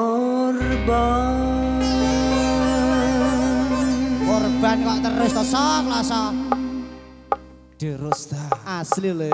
korban korban kok terus tosok lah sok dirusta asli le.